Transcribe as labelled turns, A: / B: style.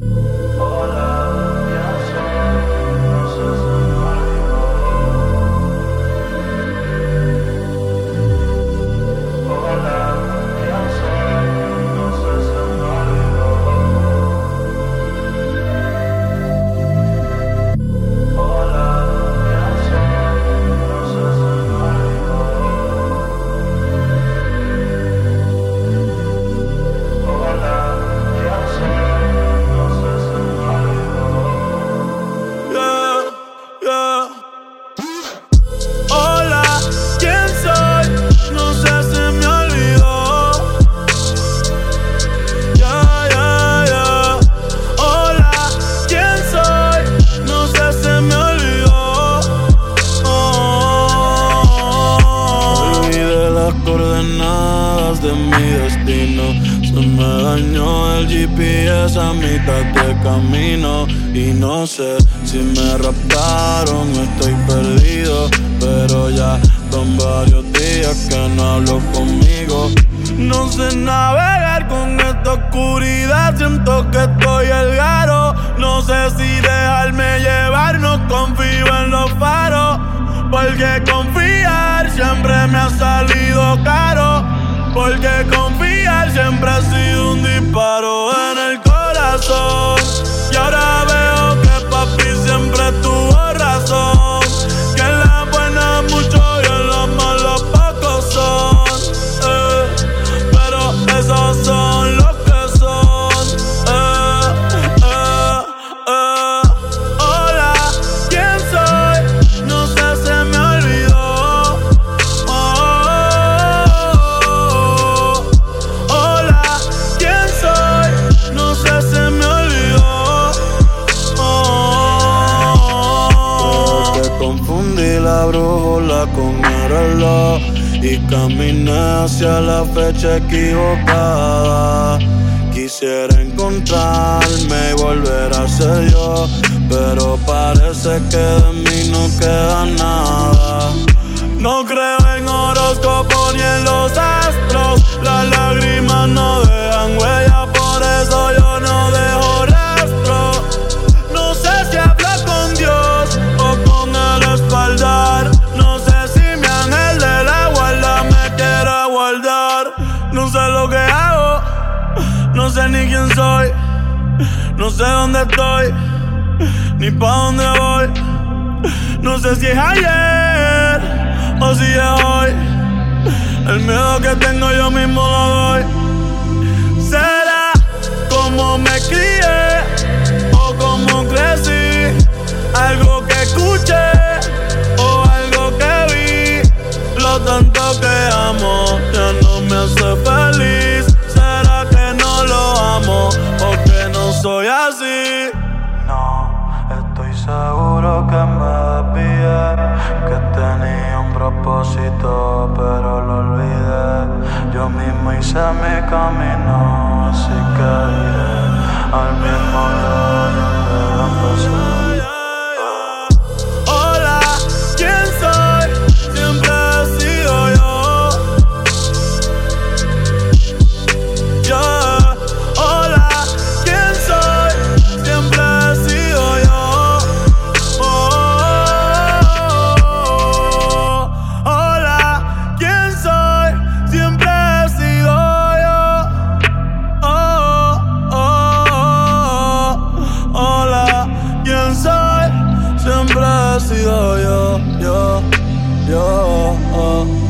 A: Bye. coordenadas de mi destino. Se me dañó el GPS a mitad de camino. Y no sé si me raptaron o estoy perdido. Pero ya son varios días que no hablo conmigo. No sé navegar con esta oscuridad, siento que estoy el garo. No sé si dejarme llevar, no confío en los faros, porque confía siempre me ha salido caro. Porque confiar siempre ha sido la con el y caminé hacia la fecha equivocada. Quisiera encontrarme y volver a ser yo, pero parece que de mí no queda nada. No creo en horóscopo ni en sé lo que hago, no sé ni quién soy. No sé dónde estoy, ni pa' dónde voy. No sé si es ayer o si es hoy. El miedo que tengo yo mismo lo doy. Será como me crié o como crecí. Algo que escuché o algo que vi. Lo tanto que amo ya no hace feliz. ¿Será que no lo amo o que no soy así?
B: No, estoy seguro que me desvié, que tenía un propósito, pero lo olvidé. Yo mismo hice mi camino, así que iré al mismo see, oh, yeah, yeah, yeah. Uh.